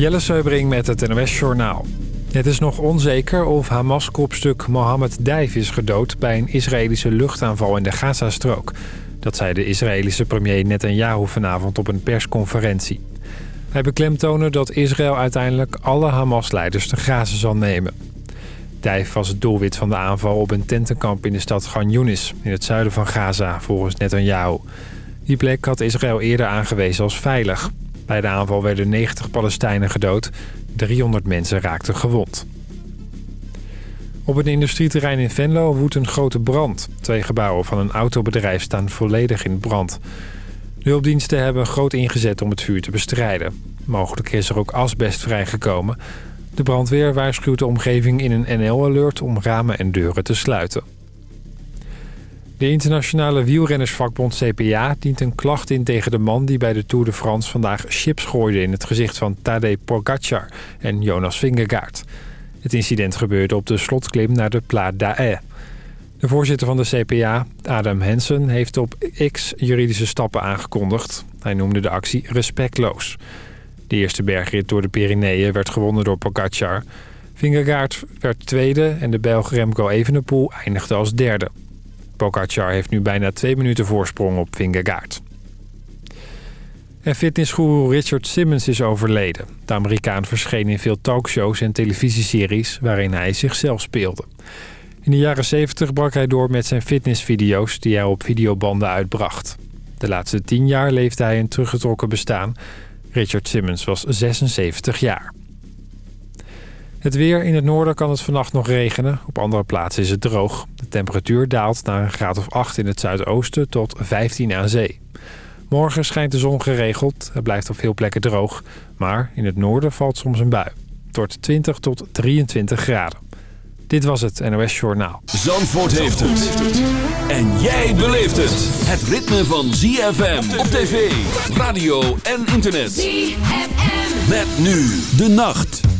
Jelle Seubring met het NOS Journaal. Het is nog onzeker of Hamas-kopstuk Mohammed Dijf is gedood... bij een Israëlische luchtaanval in de Gazastrook. Dat zei de Israëlische premier Netanyahu vanavond op een persconferentie. Hij beklemtoonde dat Israël uiteindelijk alle Hamas-leiders te grazen zal nemen. Dijf was het doelwit van de aanval op een tentenkamp in de stad Gan Yunis... in het zuiden van Gaza, volgens Netanyahu. Die plek had Israël eerder aangewezen als veilig. Bij de aanval werden 90 Palestijnen gedood. 300 mensen raakten gewond. Op een industrieterrein in Venlo woedt een grote brand. Twee gebouwen van een autobedrijf staan volledig in brand. De hulpdiensten hebben groot ingezet om het vuur te bestrijden. Mogelijk is er ook asbest vrijgekomen. De brandweer waarschuwt de omgeving in een NL-alert om ramen en deuren te sluiten. De internationale wielrennersvakbond CPA dient een klacht in tegen de man... die bij de Tour de France vandaag chips gooide in het gezicht van Tadej Pogacar en Jonas Vingegaard. Het incident gebeurde op de slotklim naar de Pla d'Ae. De voorzitter van de CPA, Adam Hensen, heeft op X juridische stappen aangekondigd. Hij noemde de actie respectloos. De eerste bergrit door de Pyreneeën werd gewonnen door Pogacar. Vingegaard werd tweede en de Belg Remco Evenepoel eindigde als derde. Pogacar heeft nu bijna twee minuten voorsprong op Vingegaard. En fitnessguru Richard Simmons is overleden. De Amerikaan verscheen in veel talkshows en televisieseries waarin hij zichzelf speelde. In de jaren 70 brak hij door met zijn fitnessvideo's die hij op videobanden uitbracht. De laatste tien jaar leefde hij een teruggetrokken bestaan. Richard Simmons was 76 jaar. Het weer in het noorden kan het vannacht nog regenen. Op andere plaatsen is het droog. De temperatuur daalt naar een graad of 8 in het zuidoosten tot 15 aan zee. Morgen schijnt de zon geregeld. Het blijft op veel plekken droog. Maar in het noorden valt soms een bui. Het wordt 20 tot 23 graden. Dit was het NOS Journaal. Zandvoort heeft het. En jij beleeft het. Het ritme van ZFM op tv, radio en internet. ZFM. Met nu de nacht.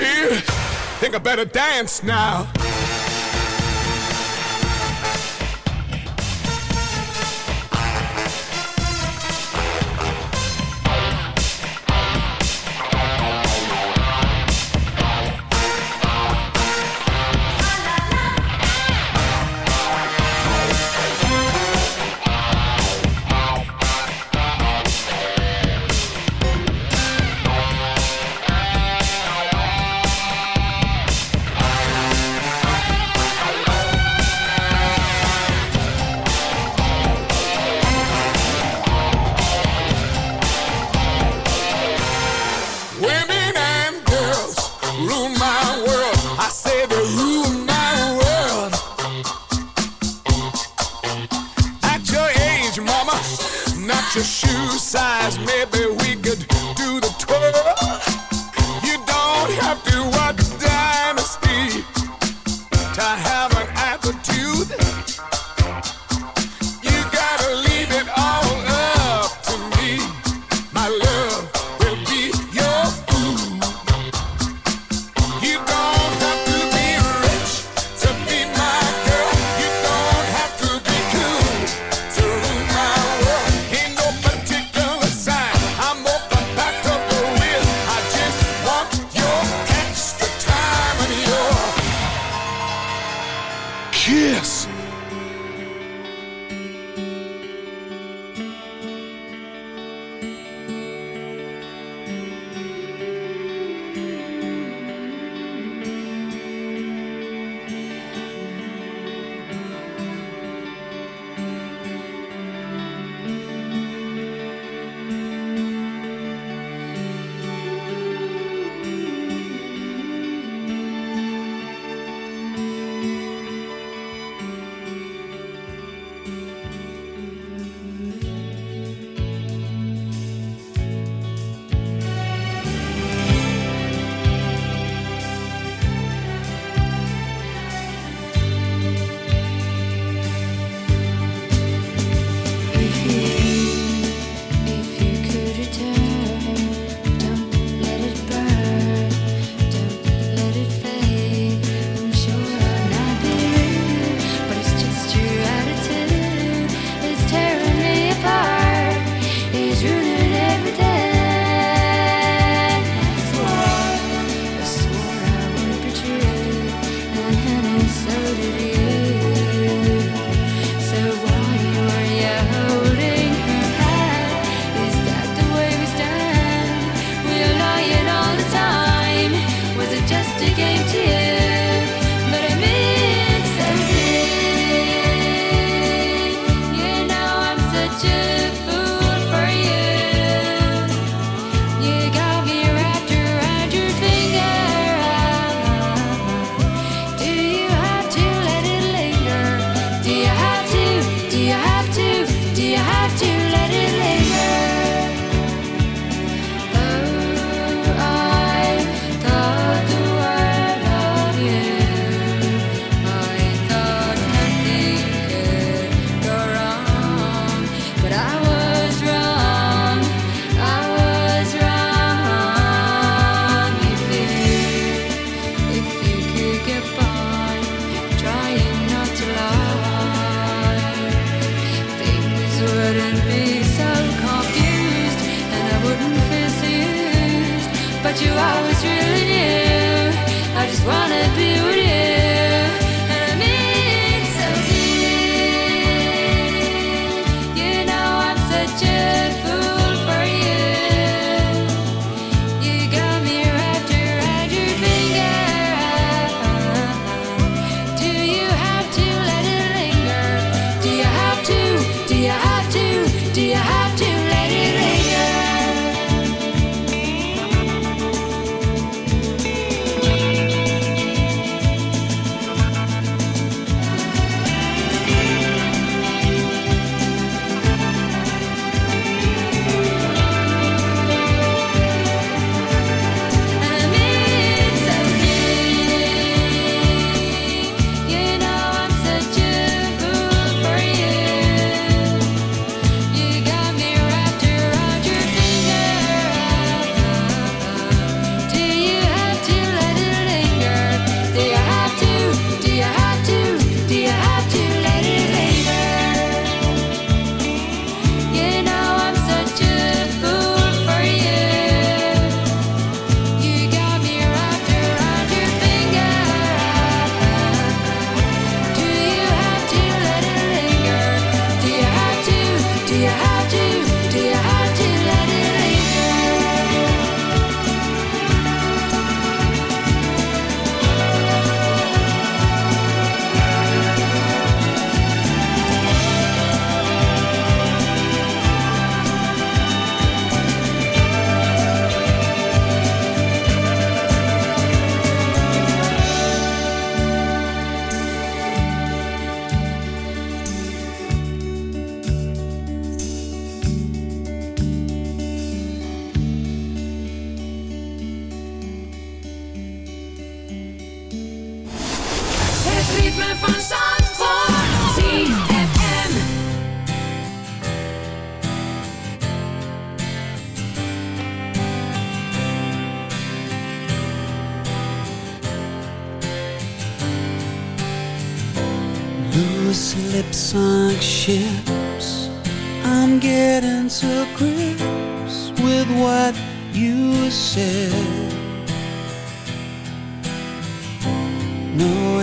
here. Think I better dance now. your shoe size, maybe we could do the tour. You don't have to watch.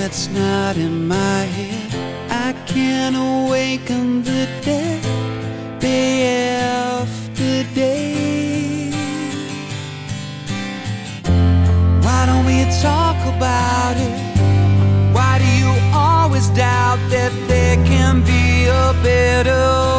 it's not in my head. I can't awaken the dead day after day. Why don't we talk about it? Why do you always doubt that there can be a better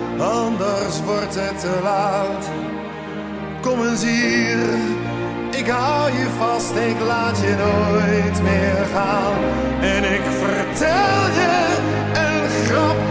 anders wordt het te laat. Kom eens hier, ik hou je vast, ik laat je nooit meer gaan. En ik vertel je een grap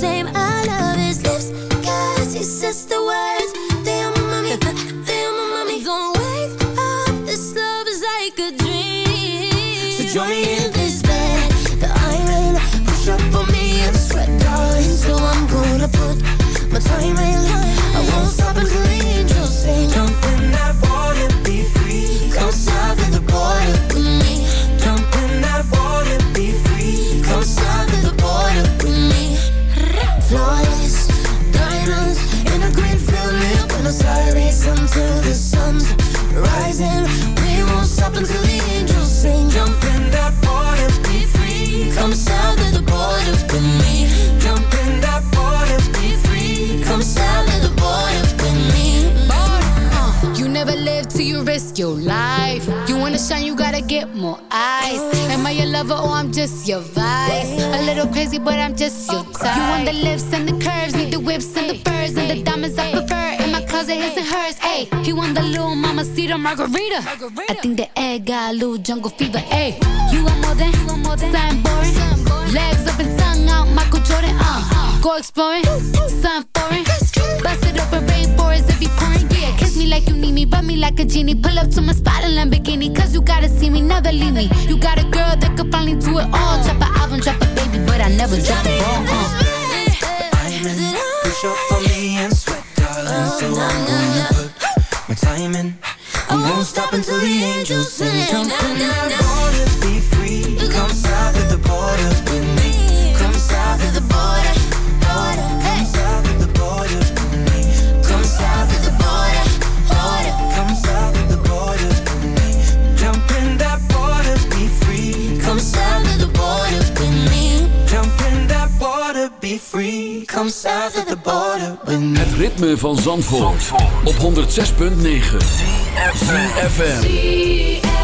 same. Mama cedar margarita. I think the egg got a little jungle fever. Hey, you want more than, you want more than something boring. Legs up and tongue out, Michael Jordan. Uh, go exploring, something foreign. Bust it open, rainforest if you pouring. Yeah, kiss me like you need me, rub me like a genie. Pull up to my spot in Lamborghini, cause you gotta see me, never leave me. You got a girl that could finally do it all. Drop an album, drop a baby, but I never drop the ball. Uh. I'm in, push up on me and sweat, darling. So I'm gonna put my time in. I won't stop until the angels sing. Jump in that water, be free. Come south of the border free. Come south of the border with me. Het ritme van Zandvoort, op 106.9 FM.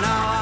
Now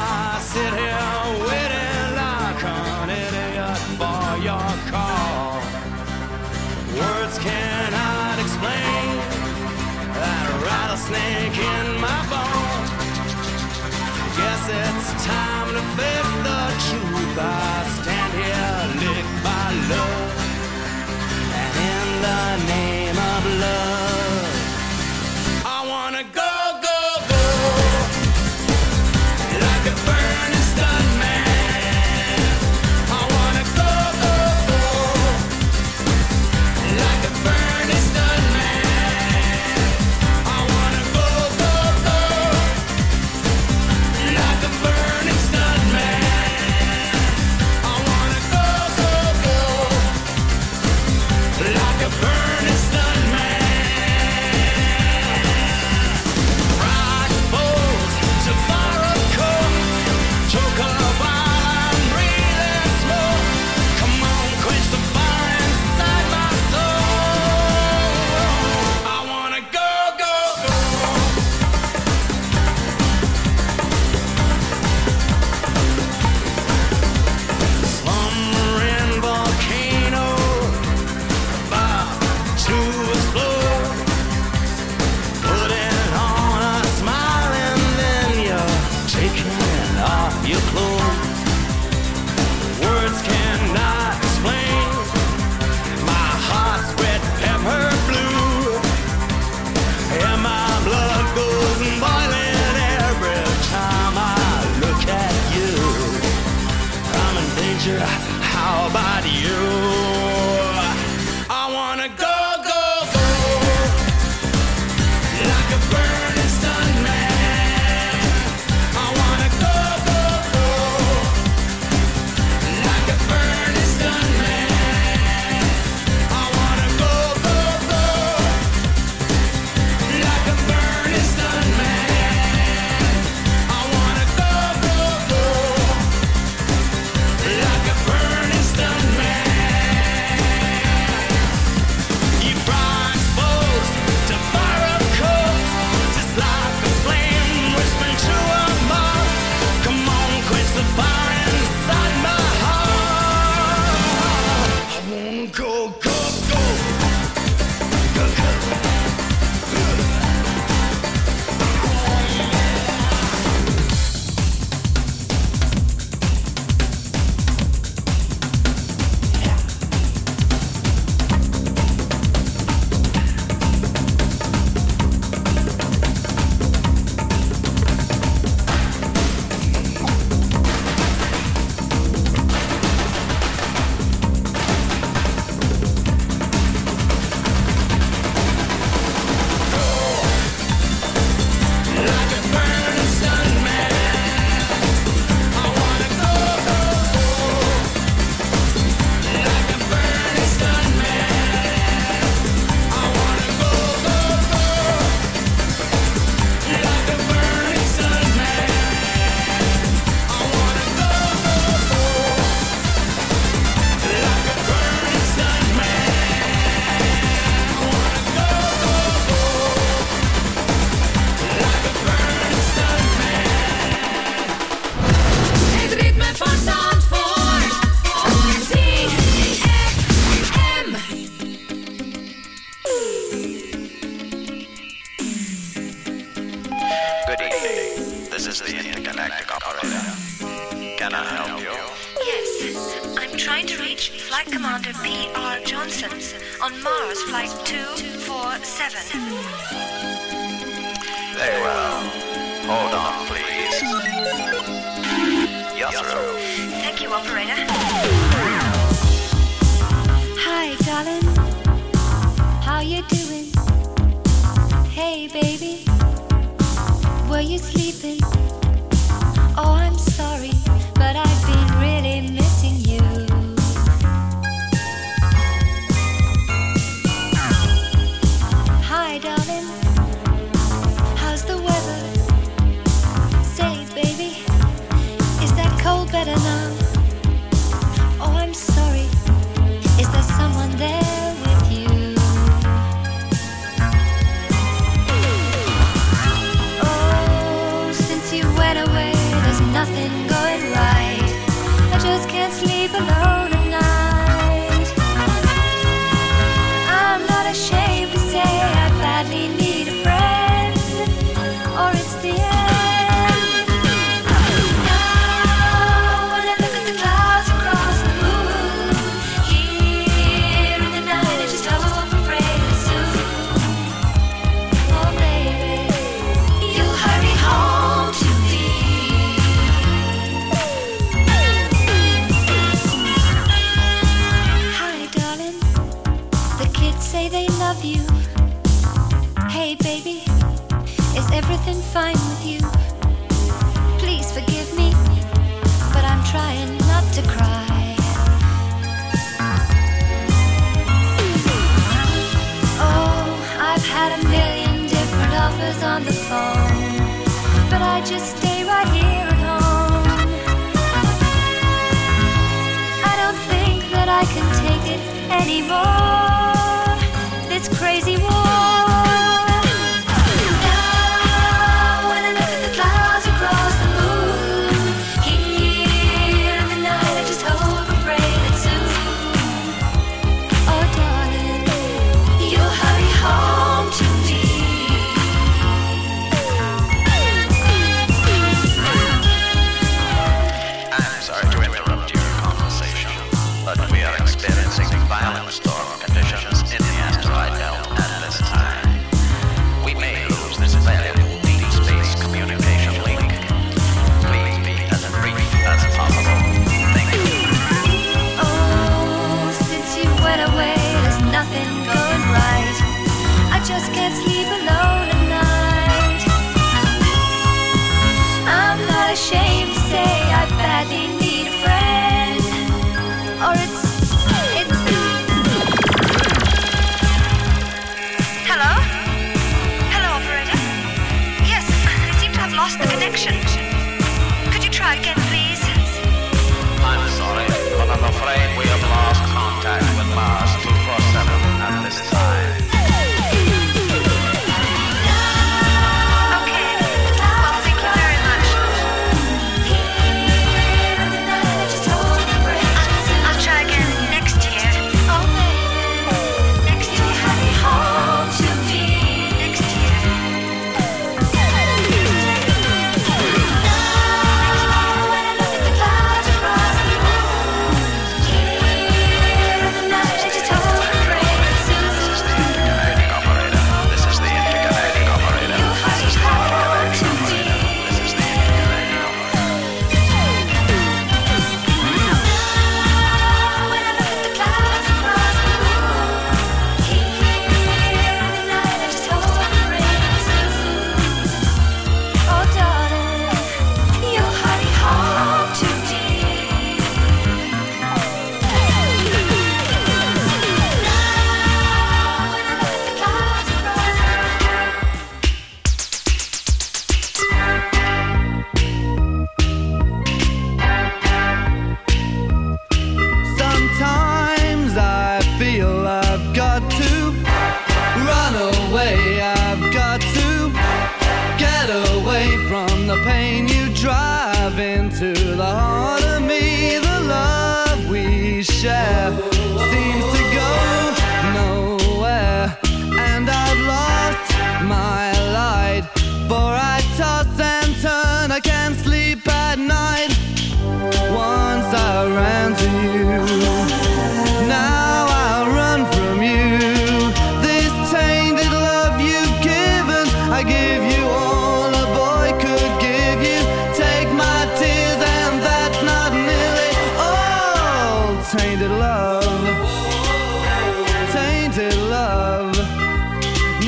love, tainted love.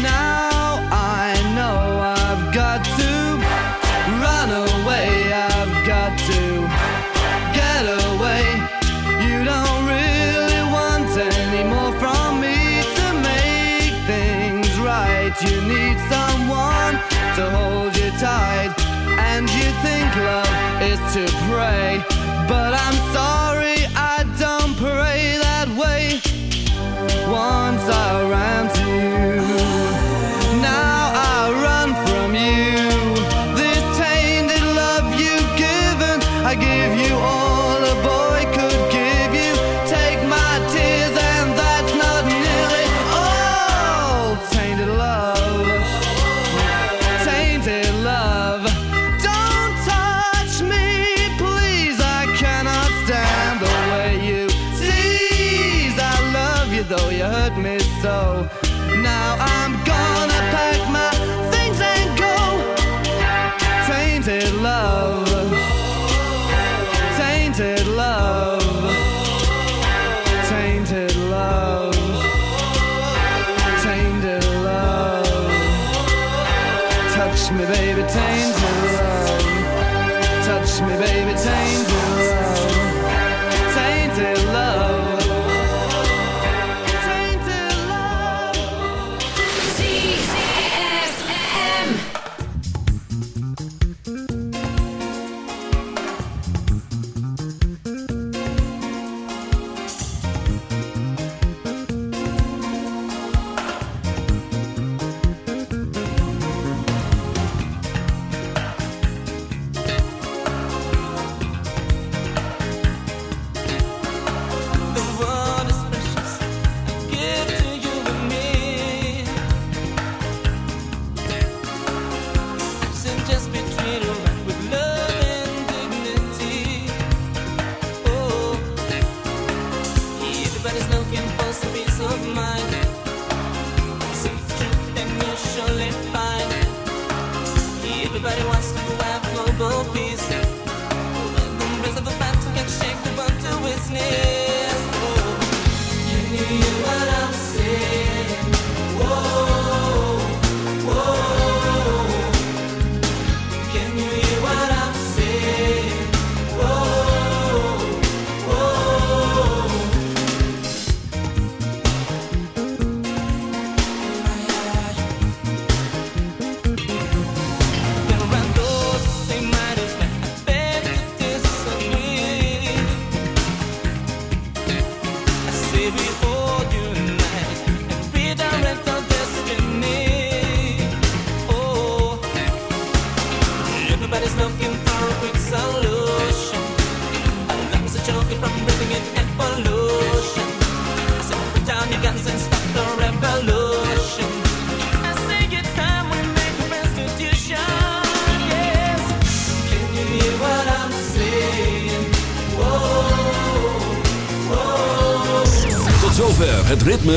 Now I know I've got to run away, I've got to get away. You don't really want any more from me to make things right. You need someone to hold you tight, and you think love is to pray, but I'm sorry.